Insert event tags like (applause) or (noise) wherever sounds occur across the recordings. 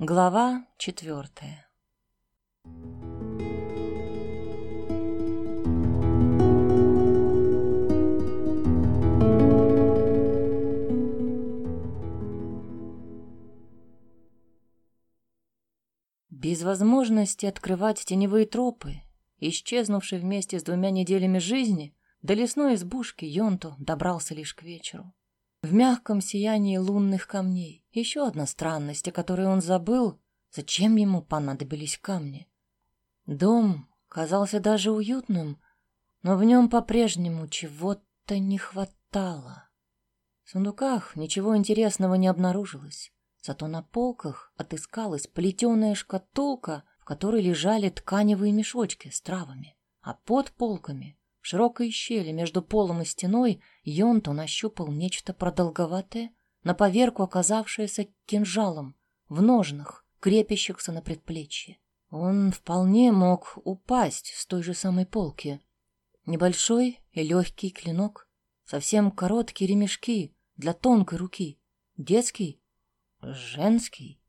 Глава четвертая Без возможности открывать теневые тропы, исчезнувший вместе с двумя неделями жизни, до лесной избушки Йонто добрался лишь к вечеру. В мягком сиянии лунных камней. Еще одна странность, о которой он забыл, зачем ему понадобились камни. Дом казался даже уютным, но в нем по-прежнему чего-то не хватало. В сундуках ничего интересного не обнаружилось, зато на полках отыскалась плетеная шкатулка, в которой лежали тканевые мешочки с травами, а под полками в широкой щели между полом и стеной Йонто нащупал нечто продолговатое, на поверку оказавшееся кинжалом, в ножнах, крепящихся на предплечье. Он вполне мог упасть с той же самой полки. Небольшой и легкий клинок, совсем короткие ремешки для тонкой руки, детский, женский.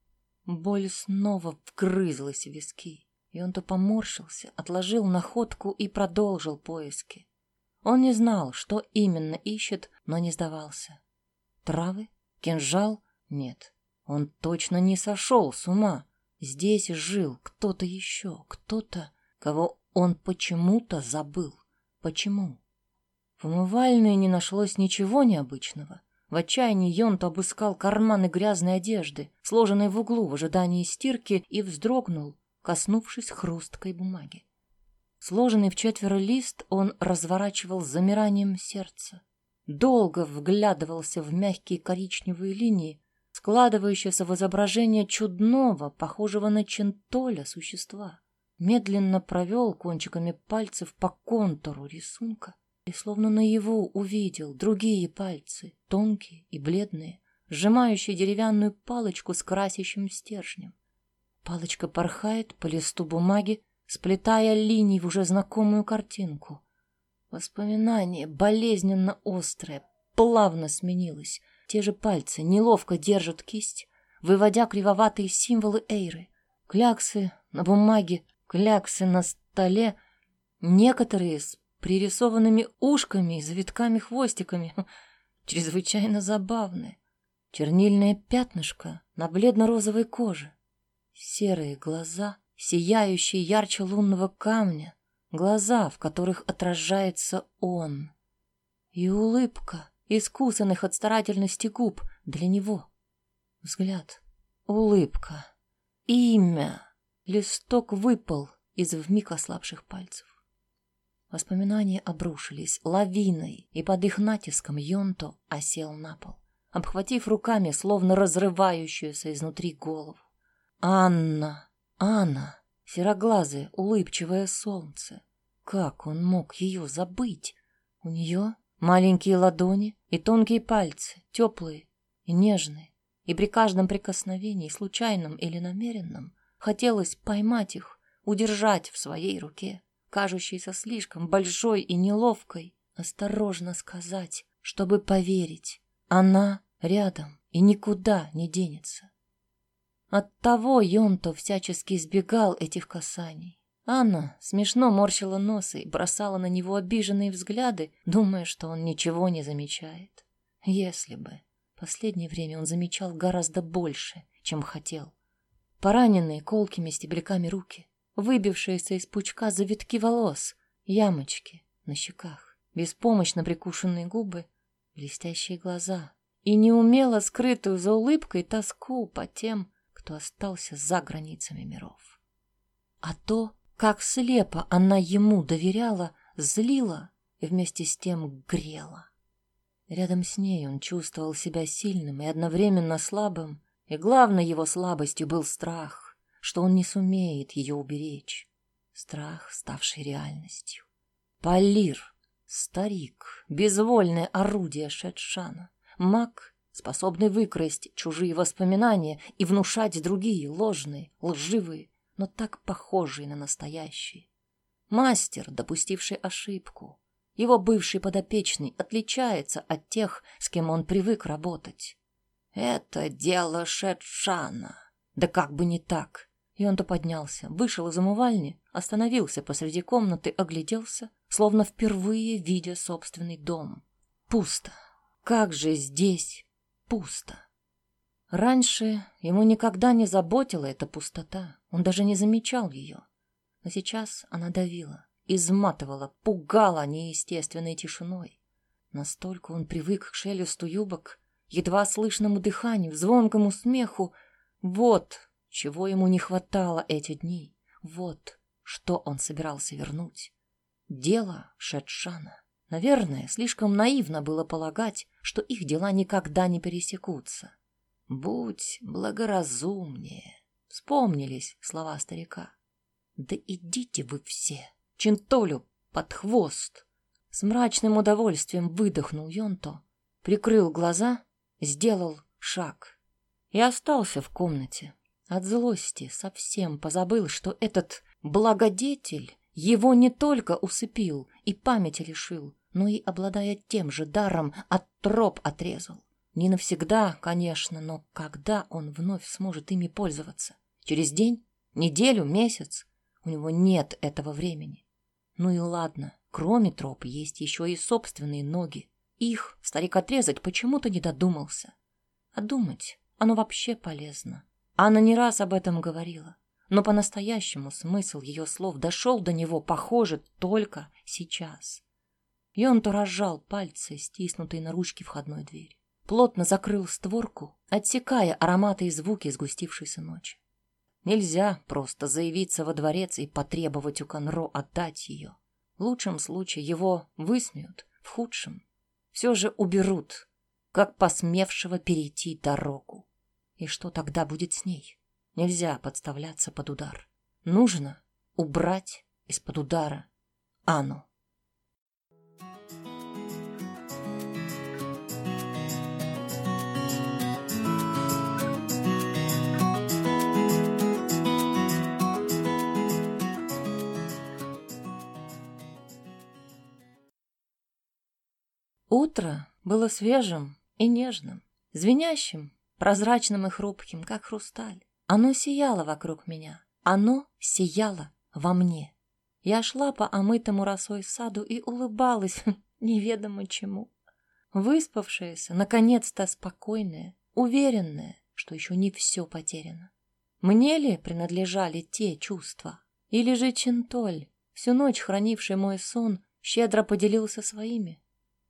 Боль снова вгрызлась в виски. И он то поморщился, отложил находку и продолжил поиски. Он не знал, что именно ищет, но не сдавался. Травы? Кинжал? Нет. Он точно не сошел с ума. Здесь жил кто-то еще, кто-то, кого он почему-то забыл. Почему? В умывальной не нашлось ничего необычного. В отчаянии Йонт обыскал карманы грязной одежды, сложенной в углу в ожидании стирки, и вздрогнул, коснувшись хрусткой бумаги. Сложенный в четверо лист он разворачивал с замиранием сердца. Долго вглядывался в мягкие коричневые линии, складывающиеся в изображение чудного, похожего на чентоля существа. Медленно провел кончиками пальцев по контуру рисунка и словно наяву увидел другие пальцы, тонкие и бледные, сжимающие деревянную палочку с красящим стержнем. Палочка порхает по листу бумаги, сплетая линии в уже знакомую картинку. Воспоминание, болезненно острое, плавно сменилось. Те же пальцы неловко держат кисть, выводя кривоватые символы Эйры. Кляксы на бумаге, кляксы на столе, некоторые с пририсованными ушками и завитками-хвостиками. Чрезвычайно забавные. Чернильное пятнышко на бледно-розовой коже. Серые глаза, сияющие ярче лунного камня, глаза, в которых отражается он. И улыбка, искусанных от старательности губ, для него. Взгляд, улыбка, имя. Листок выпал из вмиг ослабших пальцев. Воспоминания обрушились лавиной, и под их натиском Йонто осел на пол, обхватив руками, словно разрывающуюся изнутри голову. Анна, Анна, сероглазое, улыбчивое солнце. Как он мог ее забыть? У нее маленькие ладони и тонкие пальцы, теплые и нежные, и при каждом прикосновении, случайном или намеренном, хотелось поймать их, удержать в своей руке, кажущейся слишком большой и неловкой, осторожно сказать, чтобы поверить. Она рядом и никуда не денется. Оттого Йонто всячески избегал этих касаний. Анна смешно морщила нос и бросала на него обиженные взгляды, думая, что он ничего не замечает. Если бы. Последнее время он замечал гораздо больше, чем хотел. Пораненные колкими стебельками руки, выбившиеся из пучка завитки волос, ямочки на щеках, беспомощно прикушенные губы, блестящие глаза и неумело скрытую за улыбкой тоску по тем, кто остался за границами миров. А то, как слепо она ему доверяла, злила и вместе с тем грела. Рядом с ней он чувствовал себя сильным и одновременно слабым, и главной его слабостью был страх, что он не сумеет ее уберечь. Страх, ставший реальностью. Полир, старик, безвольное орудие Шетшана, маг, способный выкрасть чужие воспоминания и внушать другие, ложные, лживые, но так похожие на настоящие. Мастер, допустивший ошибку, его бывший подопечный отличается от тех, с кем он привык работать. Это дело Шетшана, Да как бы не так. И он-то поднялся, вышел из умывальни, остановился посреди комнаты, огляделся, словно впервые видя собственный дом. Пусто. Как же здесь пусто. Раньше ему никогда не заботила эта пустота, он даже не замечал ее. Но сейчас она давила, изматывала, пугала неестественной тишиной. Настолько он привык к шелесту юбок, едва слышному дыханию, звонкому смеху. Вот чего ему не хватало эти дни. Вот что он собирался вернуть. Дело Шетшана. Наверное, слишком наивно было полагать, что их дела никогда не пересекутся. «Будь благоразумнее», — вспомнились слова старика. «Да идите вы все, Чентолю под хвост!» С мрачным удовольствием выдохнул Йонто, прикрыл глаза, сделал шаг и остался в комнате. От злости совсем позабыл, что этот благодетель его не только усыпил и памяти лишил, но и, обладая тем же даром, от троп отрезал. Не навсегда, конечно, но когда он вновь сможет ими пользоваться? Через день? Неделю? Месяц? У него нет этого времени. Ну и ладно, кроме троп есть еще и собственные ноги. Их старик отрезать почему-то не додумался. А думать оно вообще полезно. Анна не раз об этом говорила, но по-настоящему смысл ее слов дошел до него, похоже, только сейчас. И он то разжал пальцы, стиснутые на ручке входной двери плотно закрыл створку, отсекая ароматы и звуки сгустившейся ночи. Нельзя просто заявиться во дворец и потребовать у Конро отдать ее. В лучшем случае его высмеют, в худшем все же уберут, как посмевшего перейти дорогу. И что тогда будет с ней? Нельзя подставляться под удар. Нужно убрать из-под удара Анну. Утро было свежим и нежным, звенящим, прозрачным и хрупким, как хрусталь. Оно сияло вокруг меня, оно сияло во мне. Я шла по омытому росой саду и улыбалась (laughs) неведомо чему. Выспавшаяся, наконец-то спокойная, уверенная, что еще не все потеряно. Мне ли принадлежали те чувства? Или же Чентоль, всю ночь хранивший мой сон, щедро поделился своими?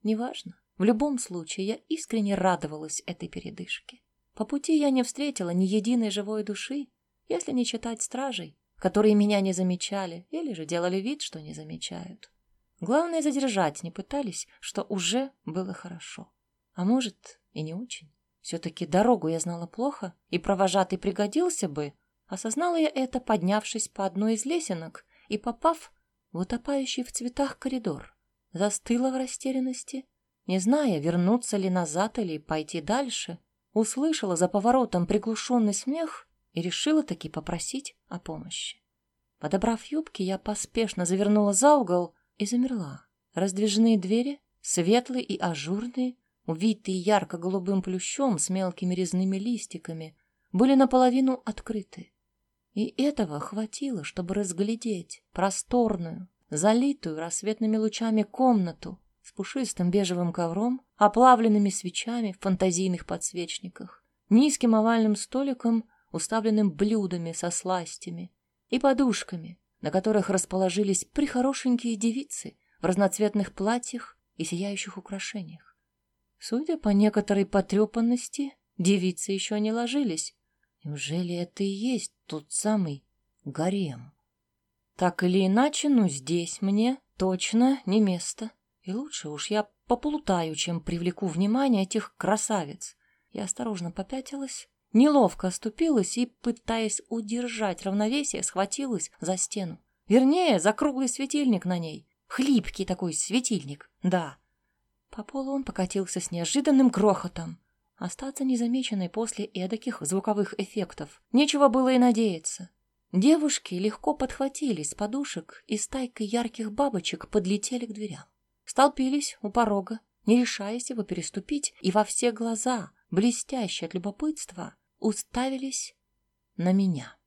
Неважно. В любом случае, я искренне радовалась этой передышке. По пути я не встретила ни единой живой души, если не читать стражей, которые меня не замечали или же делали вид, что не замечают. Главное, задержать не пытались, что уже было хорошо. А может, и не очень. Все-таки дорогу я знала плохо, и провожатый пригодился бы. Осознала я это, поднявшись по одной из лесенок и попав в утопающий в цветах коридор застыла в растерянности, не зная, вернуться ли назад или пойти дальше, услышала за поворотом приглушенный смех и решила таки попросить о помощи. Подобрав юбки, я поспешно завернула за угол и замерла. Раздвижные двери, светлые и ажурные, увитые ярко-голубым плющом с мелкими резными листиками, были наполовину открыты. И этого хватило, чтобы разглядеть просторную, залитую рассветными лучами комнату с пушистым бежевым ковром, оплавленными свечами в фантазийных подсвечниках, низким овальным столиком, уставленным блюдами со сластями и подушками, на которых расположились прихорошенькие девицы в разноцветных платьях и сияющих украшениях. Судя по некоторой потрепанности, девицы еще не ложились. Неужели это и есть тот самый гарем? Так или иначе, но здесь мне точно не место. И лучше уж я поплутаю, чем привлеку внимание этих красавиц. Я осторожно попятилась, неловко оступилась и, пытаясь удержать равновесие, схватилась за стену. Вернее, за круглый светильник на ней. Хлипкий такой светильник, да. По полу он покатился с неожиданным грохотом. Остаться незамеченной после эдаких звуковых эффектов. Нечего было и надеяться. Девушки легко подхватились с подушек и стайкой ярких бабочек подлетели к дверям. Столпились у порога, не решаясь его переступить, и во все глаза, блестящие от любопытства, уставились на меня.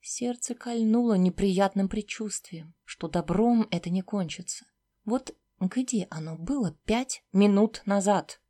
Сердце кольнуло неприятным предчувствием, что добром это не кончится. Вот где оно было пять минут назад?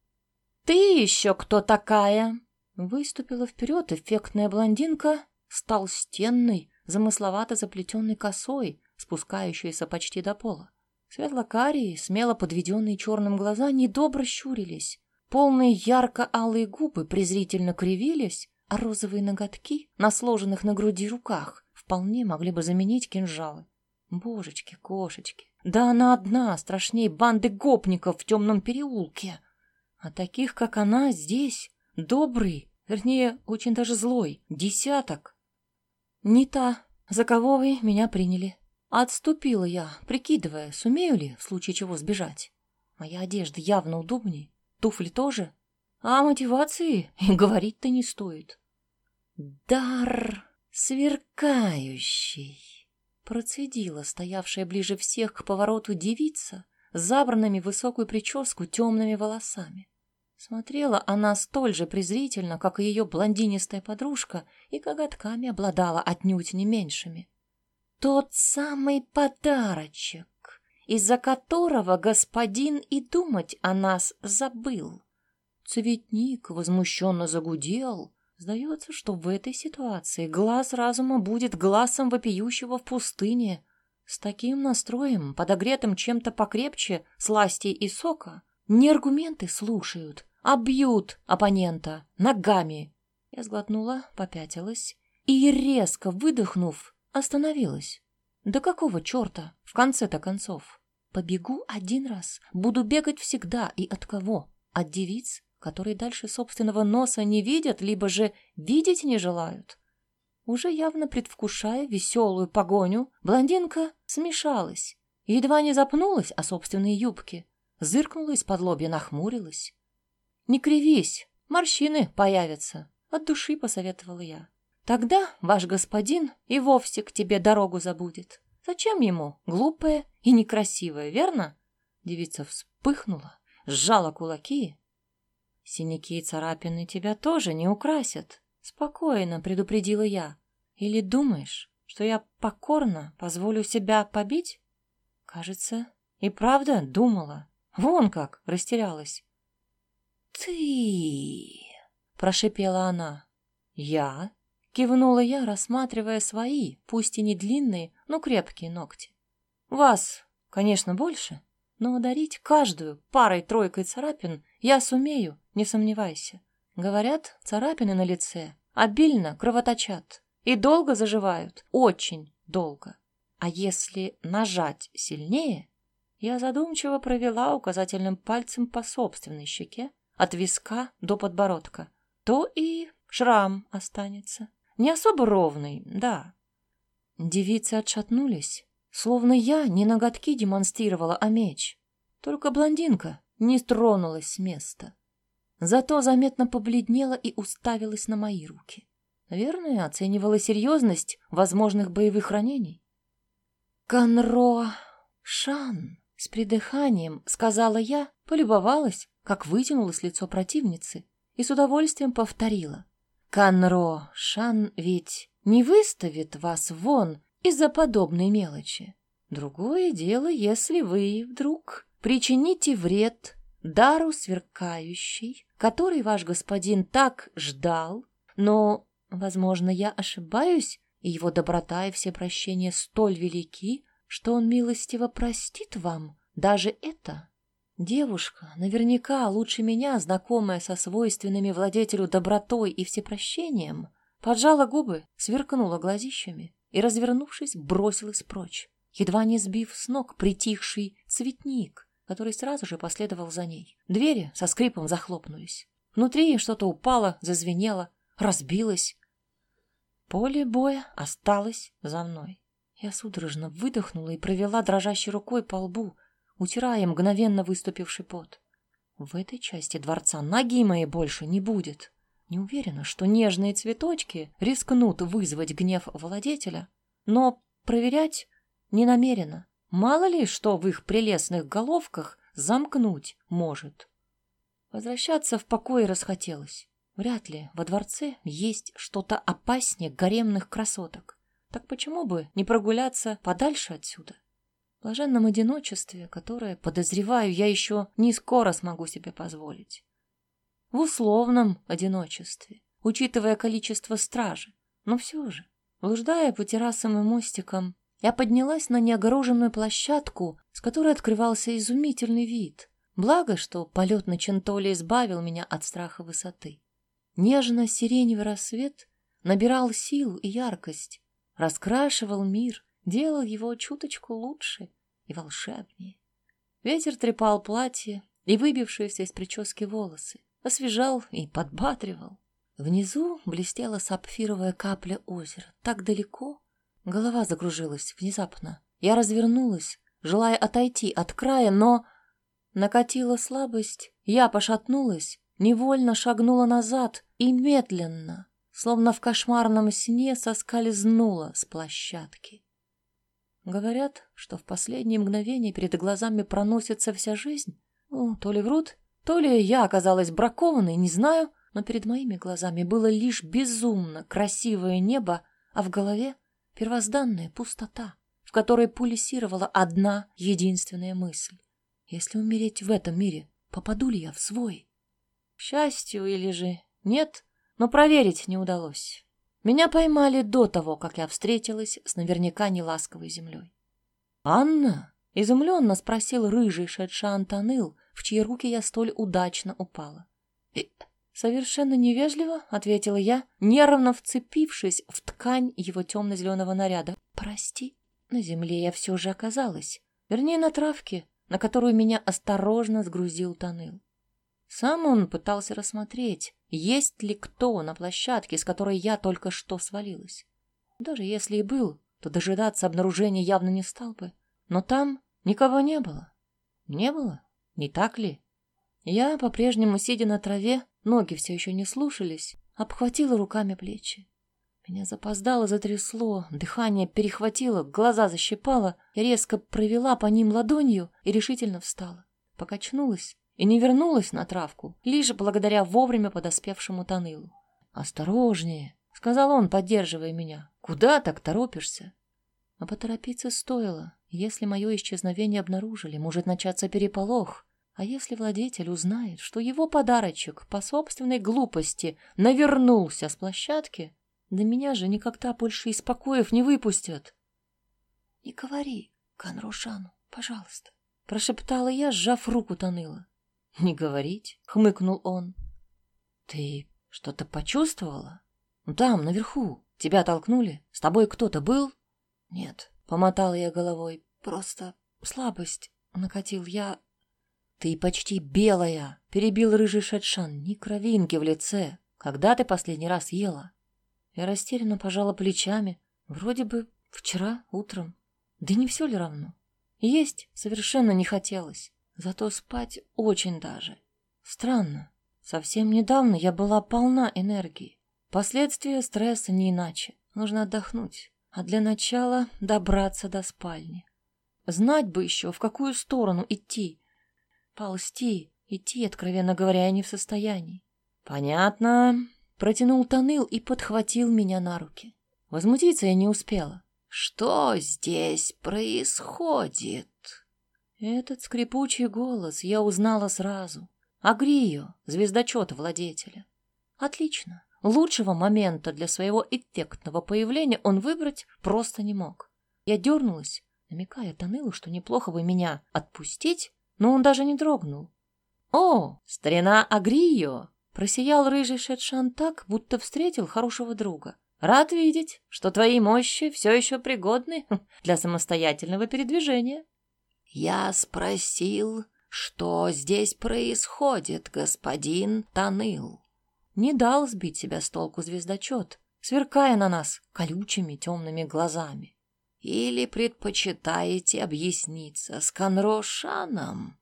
«Ты еще кто такая?» Выступила вперед эффектная блондинка с толстенной, замысловато заплетенной косой, спускающейся почти до пола. Светло-карие, смело подведенные черным глаза недобро щурились. Полные ярко-алые губы презрительно кривились, а розовые ноготки на сложенных на груди руках вполне могли бы заменить кинжалы. Божечки, кошечки, да она одна, страшней банды гопников в темном переулке. А таких, как она, здесь добрый, вернее, очень даже злой, десяток. Не та, за кого вы меня приняли. Отступила я, прикидывая, сумею ли в случае чего сбежать. Моя одежда явно удобнее, туфли тоже, а мотивации говорить-то не стоит. Дар сверкающий, процедила стоявшая ближе всех к повороту девица с забранными высокую прическу темными волосами. Смотрела она столь же презрительно, как и ее блондинистая подружка, и коготками обладала отнюдь не меньшими. Тот самый подарочек, из-за которого господин и думать о нас забыл. Цветник возмущенно загудел. Сдается, что в этой ситуации глаз разума будет глазом вопиющего в пустыне. С таким настроем, подогретым чем-то покрепче, сласти и сока, не аргументы слушают, а бьют оппонента ногами. Я сглотнула, попятилась и, резко выдохнув, остановилась. Да какого черта, в конце-то концов? Побегу один раз, буду бегать всегда и от кого? От девиц которые дальше собственного носа не видят, либо же видеть не желают. Уже явно предвкушая веселую погоню, блондинка смешалась, едва не запнулась о собственной юбке, зыркнула из-под лобья, нахмурилась. «Не кривись, морщины появятся», — от души посоветовала я. «Тогда ваш господин и вовсе к тебе дорогу забудет. Зачем ему глупая и некрасивая, верно?» Девица вспыхнула, сжала кулаки Синяки и царапины тебя тоже не украсят. Спокойно, предупредила я. Или думаешь, что я покорно позволю себя побить? Кажется, и правда думала. Вон как растерялась. Ты, прошипела она. Я? Кивнула я, рассматривая свои, пусть и не длинные, но крепкие ногти. Вас, конечно, больше, но ударить каждую парой-тройкой царапин я сумею, не сомневайся. Говорят, царапины на лице обильно кровоточат и долго заживают, очень долго. А если нажать сильнее, я задумчиво провела указательным пальцем по собственной щеке, от виска до подбородка, то и шрам останется. Не особо ровный, да. Девицы отшатнулись, словно я не ноготки демонстрировала, а меч. Только блондинка не тронулась с места. Зато заметно побледнела и уставилась на мои руки. Наверное, оценивала серьезность возможных боевых ранений. «Конро Шан!» — с придыханием сказала я, полюбовалась, как вытянулось лицо противницы, и с удовольствием повторила. «Конро Шан ведь не выставит вас вон из-за подобной мелочи. Другое дело, если вы вдруг причините вред дару сверкающий, который ваш господин так ждал, но, возможно, я ошибаюсь, и его доброта и все прощения столь велики, что он милостиво простит вам даже это. Девушка, наверняка лучше меня, знакомая со свойственными владетелю добротой и всепрощением, поджала губы, сверкнула глазищами и, развернувшись, бросилась прочь, едва не сбив с ног притихший цветник, который сразу же последовал за ней. Двери со скрипом захлопнулись. Внутри что-то упало, зазвенело, разбилось. Поле боя осталось за мной. Я судорожно выдохнула и провела дрожащей рукой по лбу, утирая мгновенно выступивший пот. В этой части дворца ноги моей больше не будет. Не уверена, что нежные цветочки рискнут вызвать гнев владетеля, но проверять не намерена. Мало ли, что в их прелестных головках замкнуть может. Возвращаться в покой расхотелось. Вряд ли во дворце есть что-то опаснее гаремных красоток. Так почему бы не прогуляться подальше отсюда? В блаженном одиночестве, которое, подозреваю, я еще не скоро смогу себе позволить. В условном одиночестве, учитывая количество стражи. Но все же, блуждая по террасам и мостикам, я поднялась на неогороженную площадку, с которой открывался изумительный вид. Благо, что полет на Чентоле избавил меня от страха высоты. Нежно-сиреневый рассвет набирал силу и яркость, раскрашивал мир, делал его чуточку лучше и волшебнее. Ветер трепал платье и выбившиеся из прически волосы, освежал и подбатривал. Внизу блестела сапфировая капля озера, так далеко. Голова закружилась внезапно. Я развернулась, желая отойти от края, но... Накатила слабость, я пошатнулась, невольно шагнула назад и медленно, словно в кошмарном сне соскользнула с площадки. Говорят, что в последние мгновения перед глазами проносится вся жизнь. Ну, то ли врут, то ли я оказалась бракованной, не знаю, но перед моими глазами было лишь безумно красивое небо, а в голове первозданная пустота, в которой пульсировала одна единственная мысль. Если умереть в этом мире, попаду ли я в свой? К счастью или же нет, но проверить не удалось. Меня поймали до того, как я встретилась с наверняка неласковой землей. «Анна?» — изумленно спросил рыжий шедший Антоныл, в чьи руки я столь удачно упала. «И...» «Совершенно невежливо», — ответила я, нервно вцепившись в ткань его темно-зеленого наряда. «Прости, на земле я все же оказалась. Вернее, на травке, на которую меня осторожно сгрузил Таныл. Сам он пытался рассмотреть, есть ли кто на площадке, с которой я только что свалилась. Даже если и был, то дожидаться обнаружения явно не стал бы. Но там никого не было. Не было, не так ли? Я, по-прежнему сидя на траве, ноги все еще не слушались, обхватила руками плечи. Меня запоздало затрясло, дыхание перехватило, глаза защипало, я резко провела по ним ладонью и решительно встала. Покачнулась и не вернулась на травку, лишь благодаря вовремя подоспевшему Танылу. «Осторожнее!» — сказал он, поддерживая меня. «Куда так торопишься?» А поторопиться стоило. Если мое исчезновение обнаружили, может начаться переполох. А если владетель узнает, что его подарочек по собственной глупости навернулся с площадки, да меня же никогда больше из покоев не выпустят. — Не говори Канрушану, пожалуйста, — прошептала я, сжав руку Таныла. — (laughs) Не говорить, — хмыкнул он. — Ты что-то почувствовала? Ну, там, наверху. Тебя толкнули? С тобой кто-то был? — Нет, — помотала я головой. Просто слабость накатил я. — Ты почти белая, — перебил рыжий Шатшан. Ни кровинки в лице. Когда ты последний раз ела? Я растерянно пожала плечами. Вроде бы вчера утром. Да не все ли равно? Есть совершенно не хотелось. Зато спать очень даже. Странно. Совсем недавно я была полна энергии. Последствия стресса не иначе. Нужно отдохнуть. А для начала добраться до спальни. Знать бы еще, в какую сторону идти. Ползти, идти, откровенно говоря, я не в состоянии. Понятно. Протянул Таныл и подхватил меня на руки. Возмутиться я не успела. Что здесь происходит? Этот скрипучий голос я узнала сразу. Агрио, звездочет владетеля. Отлично. Лучшего момента для своего эффектного появления он выбрать просто не мог. Я дернулась, намекая Танылу, что неплохо бы меня отпустить, но он даже не дрогнул. «О, старина Агрио!» Просиял рыжий Шетшан так, будто встретил хорошего друга. «Рад видеть, что твои мощи все еще пригодны (laughs) для самостоятельного передвижения». «Я спросил, что здесь происходит, господин Таныл?» Не дал сбить себя с толку звездочет, сверкая на нас колючими темными глазами. «Или предпочитаете объясниться с Конрошаном?»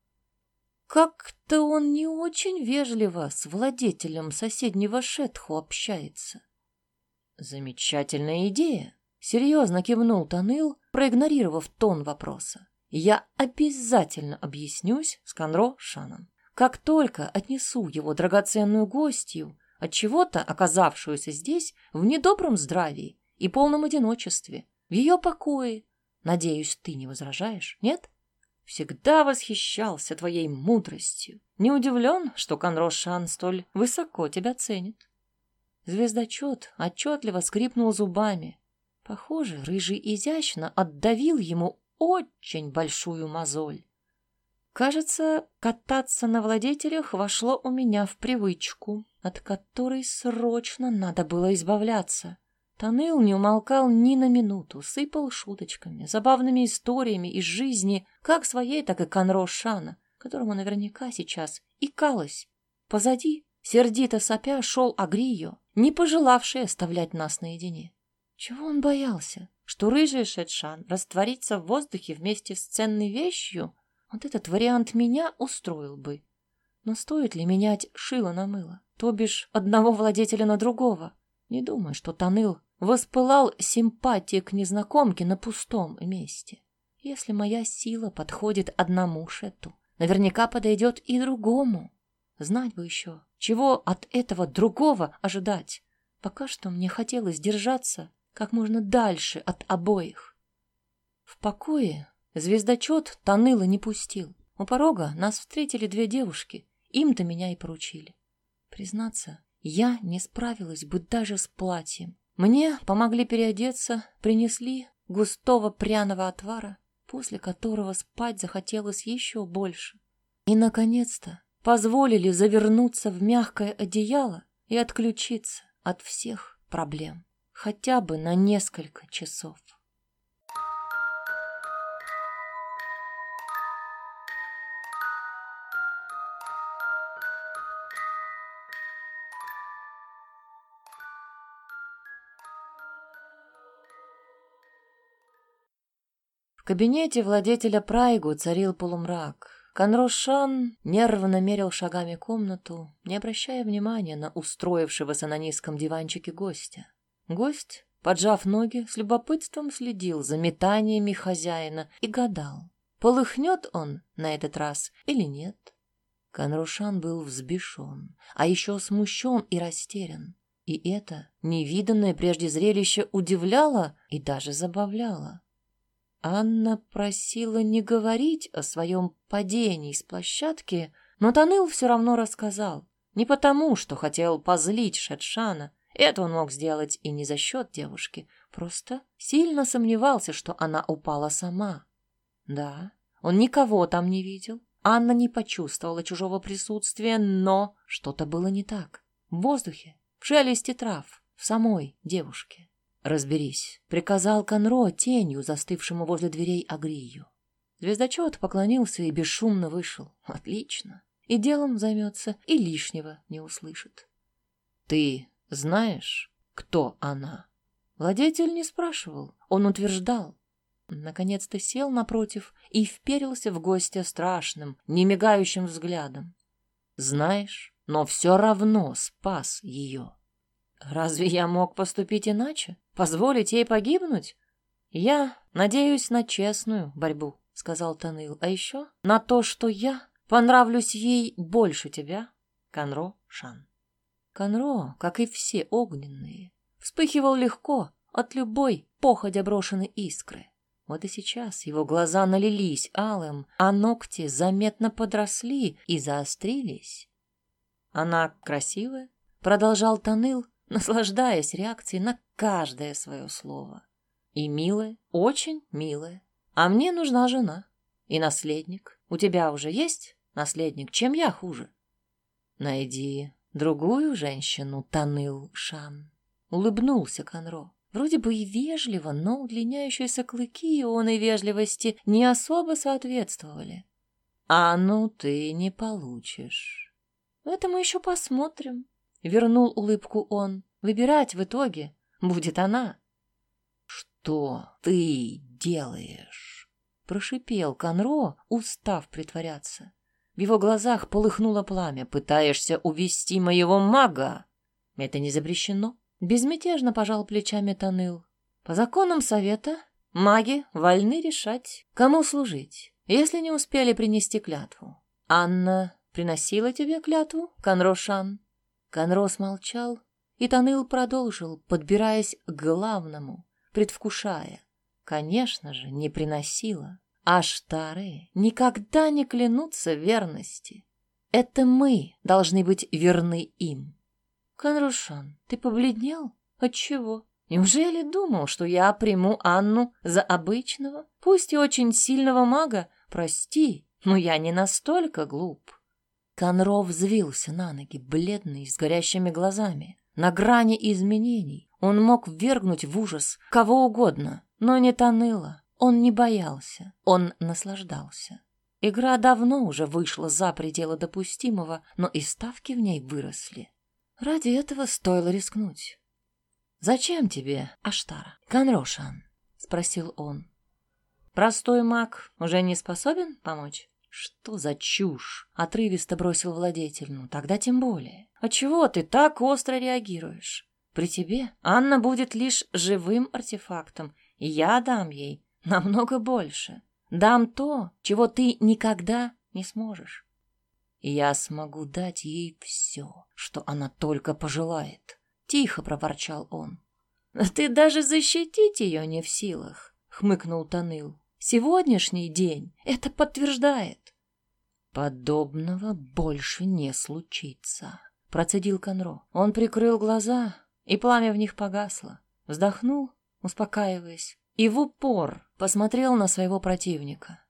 Как-то он не очень вежливо с владетелем соседнего шетху общается. Замечательная идея. Серьезно кивнул Таныл, проигнорировав тон вопроса. Я обязательно объяснюсь с Конро Шаном. Как только отнесу его драгоценную гостью, от чего-то оказавшуюся здесь в недобром здравии и полном одиночестве, в ее покое. Надеюсь, ты не возражаешь, нет? Всегда восхищался твоей мудростью. Не удивлен, что Конрошан столь высоко тебя ценит. Звездочет отчетливо скрипнул зубами. Похоже, рыжий изящно отдавил ему очень большую мозоль. Кажется, кататься на владетелях вошло у меня в привычку, от которой срочно надо было избавляться. Таныл не умолкал ни на минуту, сыпал шуточками, забавными историями из жизни, как своей, так и Конро Шана, которому наверняка сейчас икалось. Позади, сердито сопя, шел Агрио, не пожелавший оставлять нас наедине. Чего он боялся? Что рыжий Шедшан растворится в воздухе вместе с ценной вещью? Вот этот вариант меня устроил бы. Но стоит ли менять шило на мыло? То бишь одного владетеля на другого? Не думаю, что Таныл воспылал симпатией к незнакомке на пустом месте. Если моя сила подходит одному шету, наверняка подойдет и другому. Знать бы еще, чего от этого другого ожидать. Пока что мне хотелось держаться как можно дальше от обоих. В покое звездочет Таныла не пустил. У порога нас встретили две девушки, им-то меня и поручили. Признаться, я не справилась бы даже с платьем. Мне помогли переодеться, принесли густого пряного отвара, после которого спать захотелось еще больше. И, наконец-то, позволили завернуться в мягкое одеяло и отключиться от всех проблем, хотя бы на несколько часов. В кабинете владетеля Прайгу царил полумрак. Конрошан нервно мерил шагами комнату, не обращая внимания на устроившегося на низком диванчике гостя. Гость, поджав ноги, с любопытством следил за метаниями хозяина и гадал, полыхнет он на этот раз или нет. Конрушан был взбешен, а еще смущен и растерян. И это невиданное прежде зрелище удивляло и даже забавляло. Анна просила не говорить о своем падении с площадки, но Таныл все равно рассказал. Не потому, что хотел позлить Шетшана. Это он мог сделать и не за счет девушки. Просто сильно сомневался, что она упала сама. Да, он никого там не видел. Анна не почувствовала чужого присутствия, но что-то было не так. В воздухе, в шелесте трав, в самой девушке. «Разберись», — приказал Конро тенью, застывшему возле дверей Агрию. Звездочет поклонился и бесшумно вышел. Отлично. И делом займется, и лишнего не услышит. «Ты знаешь, кто она?» Владетель не спрашивал, он утверждал. Наконец-то сел напротив и вперился в гостя страшным, немигающим взглядом. «Знаешь, но все равно спас ее». Разве я мог поступить иначе? Позволить ей погибнуть? Я надеюсь на честную борьбу, сказал Таныл. А еще на то, что я понравлюсь ей больше тебя, Конро Шан. Конро, как и все огненные, вспыхивал легко от любой походя брошенной искры. Вот и сейчас его глаза налились алым, а ногти заметно подросли и заострились. Она красивая, продолжал Таныл, наслаждаясь реакцией на каждое свое слово. И милая, очень милая. А мне нужна жена и наследник. У тебя уже есть наследник? Чем я хуже? Найди другую женщину, Таныл Шан. Улыбнулся Конро. Вроде бы и вежливо, но удлиняющиеся клыки он и вежливости не особо соответствовали. А ну ты не получишь. Это мы еще посмотрим. Вернул улыбку он. Выбирать в итоге будет она. «Что ты делаешь?» Прошипел Конро, устав притворяться. В его глазах полыхнуло пламя. «Пытаешься увести моего мага?» «Это не запрещено». Безмятежно пожал плечами Таныл. «По законам совета маги вольны решать, кому служить, если не успели принести клятву. Анна приносила тебе клятву, Конрошан?» Конрос молчал, и Таныл продолжил, подбираясь к главному, предвкушая. Конечно же, не приносила. А штары никогда не клянутся верности. Это мы должны быть верны им. Конрушан, ты побледнел? Отчего? Неужели думал, что я приму Анну за обычного, пусть и очень сильного мага? Прости, но я не настолько глуп. Конро взвился на ноги, бледный, с горящими глазами. На грани изменений он мог ввергнуть в ужас кого угодно, но не Таныла. Он не боялся, он наслаждался. Игра давно уже вышла за пределы допустимого, но и ставки в ней выросли. Ради этого стоило рискнуть. «Зачем тебе, Аштара, Канрошан?» — спросил он. «Простой маг уже не способен помочь?» «Что за чушь?» — отрывисто бросил владетель. «Ну, тогда тем более. А чего ты так остро реагируешь? При тебе Анна будет лишь живым артефактом, и я дам ей (laughs) намного больше. Дам то, чего ты никогда не сможешь. Я смогу дать ей все, что она только пожелает. Тихо проворчал он. (laughs) Ты даже защитить ее не в силах, хмыкнул Таныл. Сегодняшний день это подтверждает. Подобного больше не случится, процедил Конро. Он прикрыл глаза, и пламя в них погасло. Вздохнул, успокаиваясь, и в упор посмотрел на своего противника.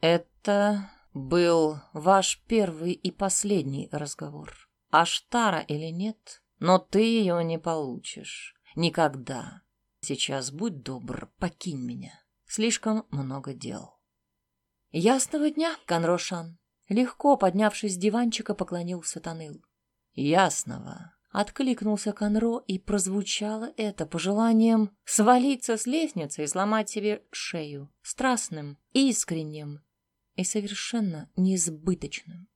Это был ваш первый и последний разговор. Аштара или нет, но ты ее не получишь. Никогда. Сейчас будь добр, покинь меня. Слишком много дел. Ясного дня, Конрошан. Легко поднявшись с диванчика, поклонился Таныл. Ясного. Откликнулся Конро, и прозвучало это пожеланием свалиться с лестницы и сломать себе шею. Страстным, искренним и совершенно несбыточным.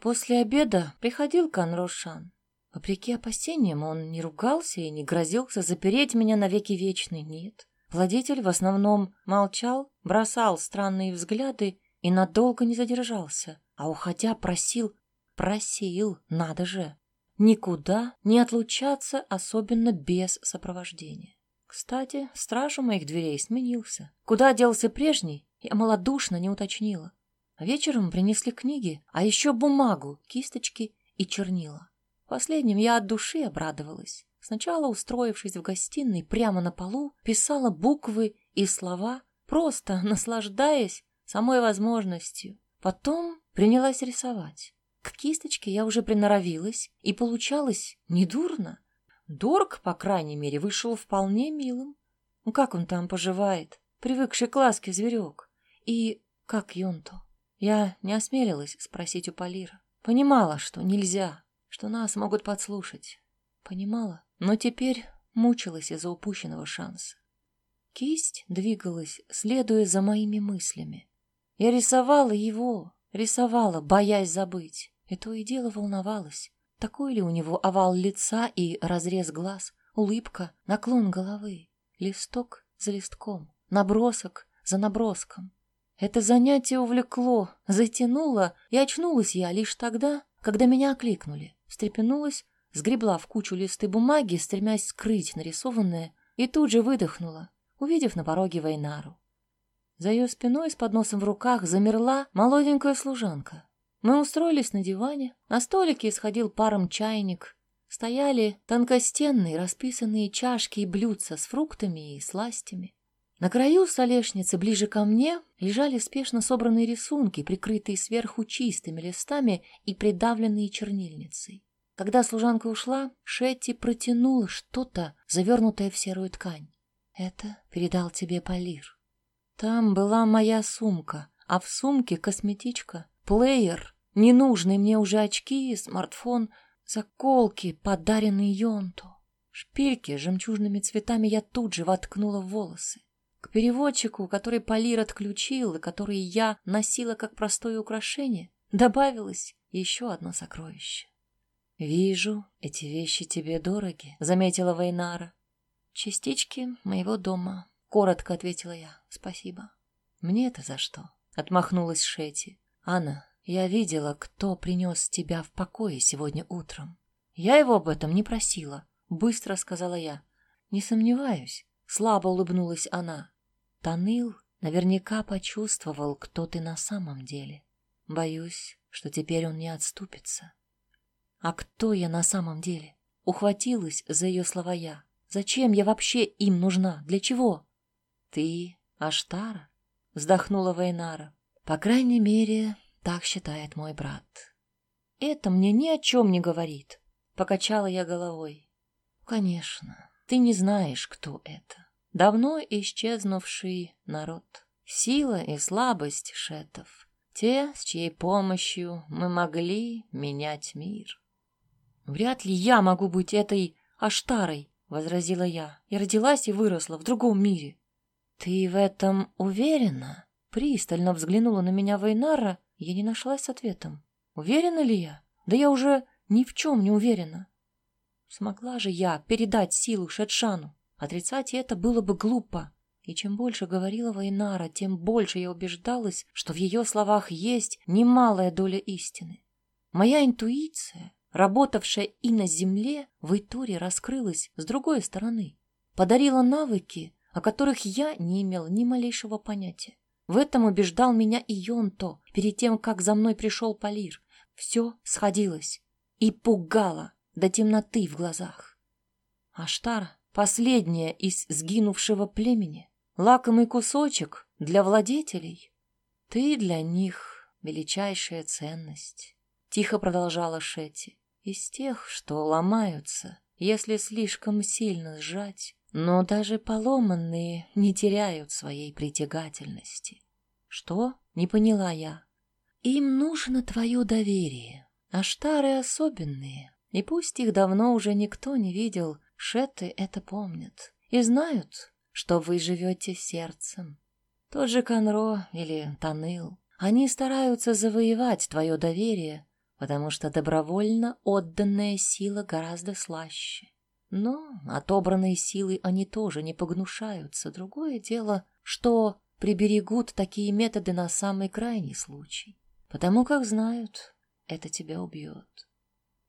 После обеда приходил Канрошан. Вопреки опасениям, он не ругался и не грозился запереть меня навеки вечный, нет. Владетель в основном молчал, бросал странные взгляды и надолго не задержался, а уходя просил, просил, надо же, никуда не отлучаться, особенно без сопровождения. Кстати, страж у моих дверей сменился. Куда делся прежний, я малодушно не уточнила. Вечером принесли книги, а еще бумагу, кисточки и чернила. Последним я от души обрадовалась. Сначала, устроившись в гостиной прямо на полу, писала буквы и слова, просто (laughs) наслаждаясь самой возможностью. Потом принялась рисовать. К кисточке я уже приноровилась, и получалось недурно. Дорг, по крайней мере, вышел вполне милым. Ну, как он там поживает? Привыкший к ласке зверек. И как Йонто? Я не осмелилась спросить у Полира. Понимала, что нельзя, что нас могут подслушать. Понимала, но теперь мучилась из-за упущенного шанса. Кисть двигалась, следуя за моими мыслями. Я рисовала его, рисовала, боясь забыть. И то и дело волновалась. Такой ли у него овал лица и разрез глаз, улыбка, наклон головы, листок за листком, набросок за наброском. Это занятие увлекло, затянуло, и очнулась я лишь тогда, когда меня окликнули. Встрепенулась, сгребла в кучу листы бумаги, стремясь скрыть нарисованное, и тут же выдохнула, увидев на пороге Вайнару. За ее спиной с подносом в руках замерла молоденькая служанка. Мы устроились на диване, на столике исходил паром чайник, стояли тонкостенные расписанные чашки и блюдца с фруктами и сластями. На краю столешницы, ближе ко мне, лежали спешно собранные рисунки, прикрытые сверху чистыми листами и придавленные чернильницей. Когда служанка ушла, Шетти протянула что-то, завернутое в серую ткань. «Это передал тебе Полир. Там была моя сумка, а в сумке косметичка, плеер, ненужные мне уже очки, смартфон, заколки, подаренные Йонту. Шпильки с жемчужными цветами я тут же воткнула в волосы. К переводчику, который Полир отключил и который я носила как простое украшение, добавилось еще одно сокровище. «Вижу, эти вещи тебе дороги», — заметила Вейнара. «Частички моего дома», — коротко ответила я. «Спасибо». «Мне-то за что?» — отмахнулась Шети. «Анна, я видела, кто принес тебя в покое сегодня утром. Я его об этом не просила», — быстро сказала я. «Не сомневаюсь», — слабо улыбнулась она. «Таныл наверняка почувствовал, кто ты на самом деле. Боюсь, что теперь он не отступится». А кто я на самом деле? Ухватилась за ее слова я. Зачем я вообще им нужна? Для чего? Ты Аштара? Вздохнула Вейнара. По крайней мере, так считает мой брат. Это мне ни о чем не говорит. Покачала я головой. Конечно, ты не знаешь, кто это. Давно исчезнувший народ. Сила и слабость шетов. Те, с чьей помощью мы могли менять мир. «Вряд ли я могу быть этой Аштарой», — возразила я. «Я родилась и выросла в другом мире». «Ты в этом уверена?» Пристально взглянула на меня Вейнара, я не нашлась с ответом. «Уверена ли я? Да я уже ни в чем не уверена». Смогла же я передать силу Шедшану. Отрицать это было бы глупо. И чем больше говорила Вайнара, тем больше я убеждалась, что в ее словах есть немалая доля истины. Моя интуиция работавшая и на земле, в Итуре раскрылась с другой стороны. Подарила навыки, о которых я не имел ни малейшего понятия. В этом убеждал меня и Йонто перед тем, как за мной пришел Полир. Все сходилось и пугало до темноты в глазах. Аштар — последняя из сгинувшего племени, лакомый кусочек для владетелей. Ты для них величайшая ценность. Тихо продолжала Шетти из тех, что ломаются, если слишком сильно сжать, но даже поломанные не теряют своей притягательности. Что? Не поняла я. Им нужно твое доверие, а штары особенные, и пусть их давно уже никто не видел, шеты это помнят и знают, что вы живете сердцем. Тот же Конро или Таныл, они стараются завоевать твое доверие, потому что добровольно отданная сила гораздо слаще. Но отобранные силы они тоже не погнушаются. Другое дело, что приберегут такие методы на самый крайний случай, потому как знают, это тебя убьет.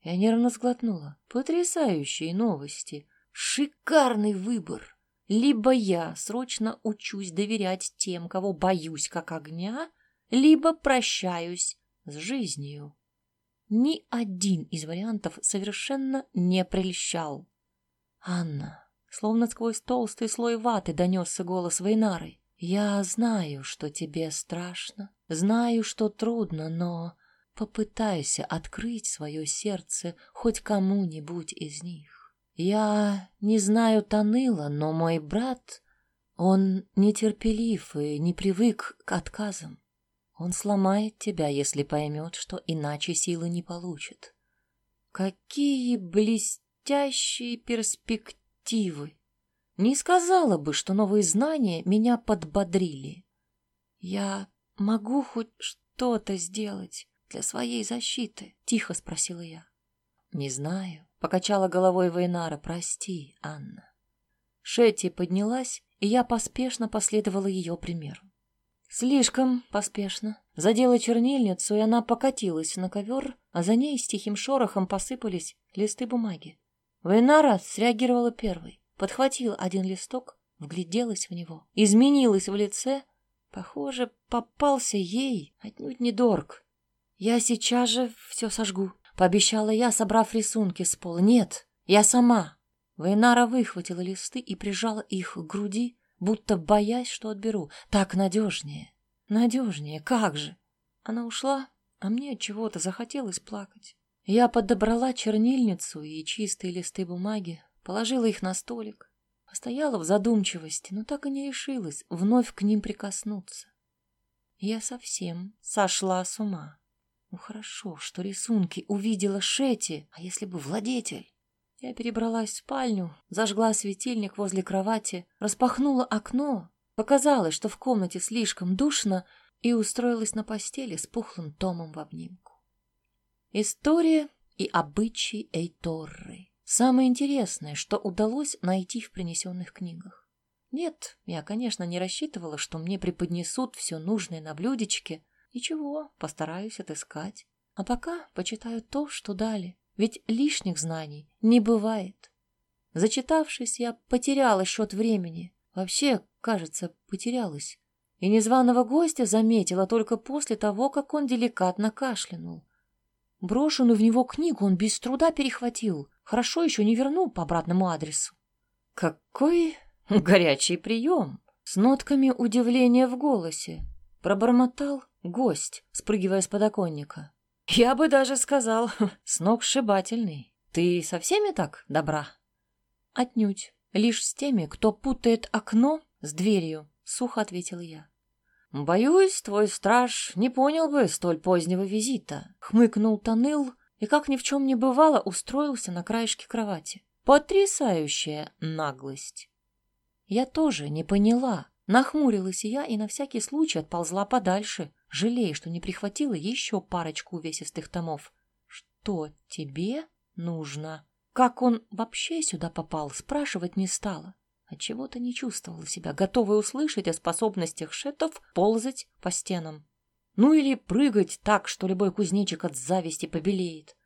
Я нервно сглотнула. Потрясающие новости. Шикарный выбор. Либо я срочно учусь доверять тем, кого боюсь как огня, либо прощаюсь с жизнью. Ни один из вариантов совершенно не прельщал. «Анна!» Словно сквозь толстый слой ваты донесся голос Вейнары. «Я знаю, что тебе страшно, знаю, что трудно, но попытайся открыть свое сердце хоть кому-нибудь из них. Я не знаю Таныла, но мой брат, он нетерпелив и не привык к отказам. Он сломает тебя, если поймет, что иначе силы не получит. Какие блестящие перспективы! Не сказала бы, что новые знания меня подбодрили. Я могу хоть что-то сделать для своей защиты? Тихо спросила я. Не знаю. Покачала головой Вейнара. Прости, Анна. Шетти поднялась, и я поспешно последовала ее примеру. Слишком поспешно. Задела чернильницу, и она покатилась на ковер, а за ней с тихим шорохом посыпались листы бумаги. Вейнара среагировала первой, подхватила один листок, вгляделась в него, изменилась в лице. Похоже, попался ей отнюдь не дорг. «Я сейчас же все сожгу», — пообещала я, собрав рисунки с пола. «Нет, я сама». Вейнара выхватила листы и прижала их к груди, будто боясь, что отберу. Так надежнее. Надежнее, как же. Она ушла, а мне от чего-то захотелось плакать. Я подобрала чернильницу и чистые листы бумаги, положила их на столик, постояла в задумчивости, но так и не решилась вновь к ним прикоснуться. Я совсем сошла с ума. Ну хорошо, что рисунки увидела Шети, а если бы владетель? Я перебралась в спальню, зажгла светильник возле кровати, распахнула окно. Показалось, что в комнате слишком душно, и устроилась на постели с пухлым томом в обнимку. История и обычаи Эйторры. Самое интересное, что удалось найти в принесенных книгах. Нет, я, конечно, не рассчитывала, что мне преподнесут все нужное на блюдечке. Ничего, постараюсь отыскать. А пока почитаю то, что дали. Ведь лишних знаний не бывает. Зачитавшись, я потеряла счет времени. Вообще, кажется, потерялась. И незваного гостя заметила только после того, как он деликатно кашлянул. Брошенную в него книгу он без труда перехватил. Хорошо еще не вернул по обратному адресу. Какой горячий прием! С нотками удивления в голосе. Пробормотал гость, спрыгивая с подоконника. Я бы даже сказал, (laughs) сногсшибательный. Ты со всеми так добра? Отнюдь. Лишь с теми, кто путает окно с дверью, сухо ответил я. Боюсь, твой страж не понял бы столь позднего визита, хмыкнул Таныл и, как ни в чем не бывало, устроился на краешке кровати. Потрясающая наглость. Я тоже не поняла. Нахмурилась я и на всякий случай отползла подальше, жалея, что не прихватила еще парочку увесистых томов. Что тебе нужно? Как он вообще сюда попал, спрашивать не стала. Отчего-то не чувствовала себя, готовой услышать о способностях шетов ползать по стенам. Ну или прыгать так, что любой кузнечик от зависти побелеет.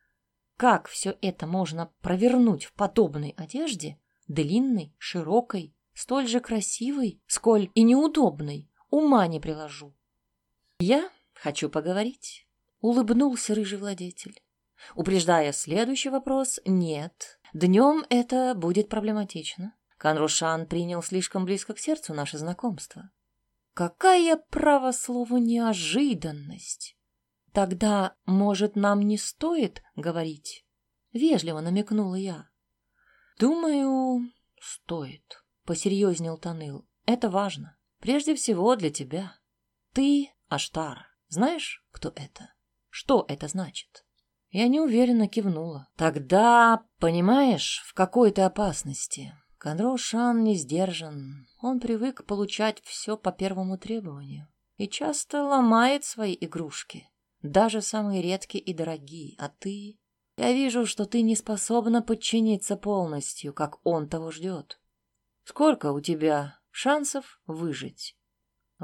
Как все это можно провернуть в подобной одежде, длинной, широкой, столь же красивой, сколь и неудобной, ума не приложу. Я хочу поговорить, улыбнулся рыжий владетель. Упреждая следующий вопрос, нет, днем это будет проблематично. Канрушан принял слишком близко к сердцу наше знакомство. Какая, право слово, неожиданность! Тогда, может, нам не стоит говорить? Вежливо намекнула я. Думаю, стоит, посерьезнел Таныл. Это важно. Прежде всего для тебя. Ты Аштар. Знаешь, кто это? Что это значит? Я неуверенно кивнула. Тогда, понимаешь, в какой то опасности. Конрол Шан не сдержан. Он привык получать все по первому требованию. И часто ломает свои игрушки. Даже самые редкие и дорогие. А ты... Я вижу, что ты не способна подчиниться полностью, как он того ждет. Сколько у тебя шансов выжить?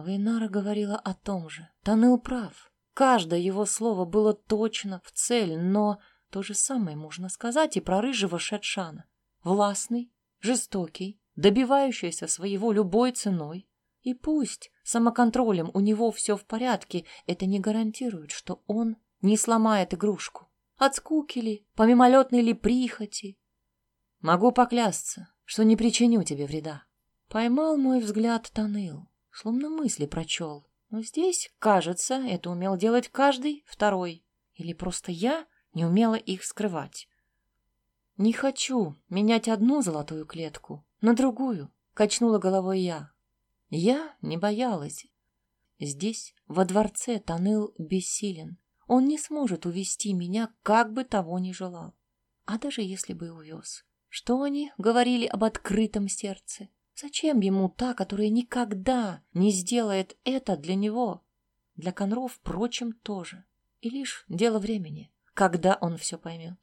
Вейнара говорила о том же. Таныл прав. Каждое его слово было точно в цель, но то же самое можно сказать и про рыжего Шетшана. Властный, жестокий, добивающийся своего любой ценой. И пусть самоконтролем у него все в порядке, это не гарантирует, что он не сломает игрушку. От скуки ли, по мимолетной ли прихоти. Могу поклясться, что не причиню тебе вреда. Поймал мой взгляд Таныл, словно мысли прочел. Но здесь, кажется, это умел делать каждый второй. Или просто я не умела их скрывать. Не хочу менять одну золотую клетку на другую, качнула головой я. Я не боялась. Здесь, во дворце, Таныл бессилен. Он не сможет увести меня, как бы того ни желал. А даже если бы увез. Что они говорили об открытом сердце? Зачем ему та, которая никогда не сделает это для него? Для Конров, впрочем, тоже. И лишь дело времени, когда он все поймет.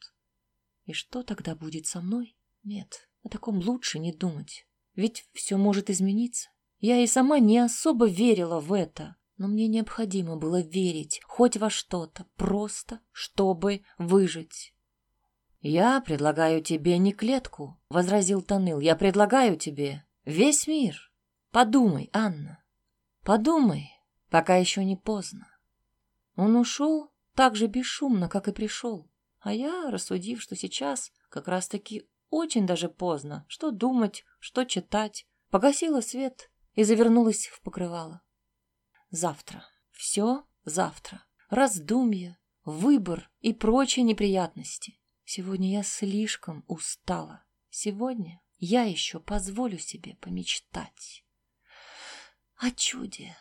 И что тогда будет со мной? Нет, о таком лучше не думать. Ведь все может измениться. Я и сама не особо верила в это, но мне необходимо было верить хоть во что-то, просто чтобы выжить. «Я предлагаю тебе не клетку», — возразил Таныл. «Я предлагаю тебе Весь мир. Подумай, Анна. Подумай, пока еще не поздно. Он ушел так же бесшумно, как и пришел. А я, рассудив, что сейчас как раз-таки очень даже поздно, что думать, что читать, погасила свет и завернулась в покрывало. Завтра. Все завтра. Раздумья, выбор и прочие неприятности. Сегодня я слишком устала. Сегодня я еще позволю себе помечтать о чуде.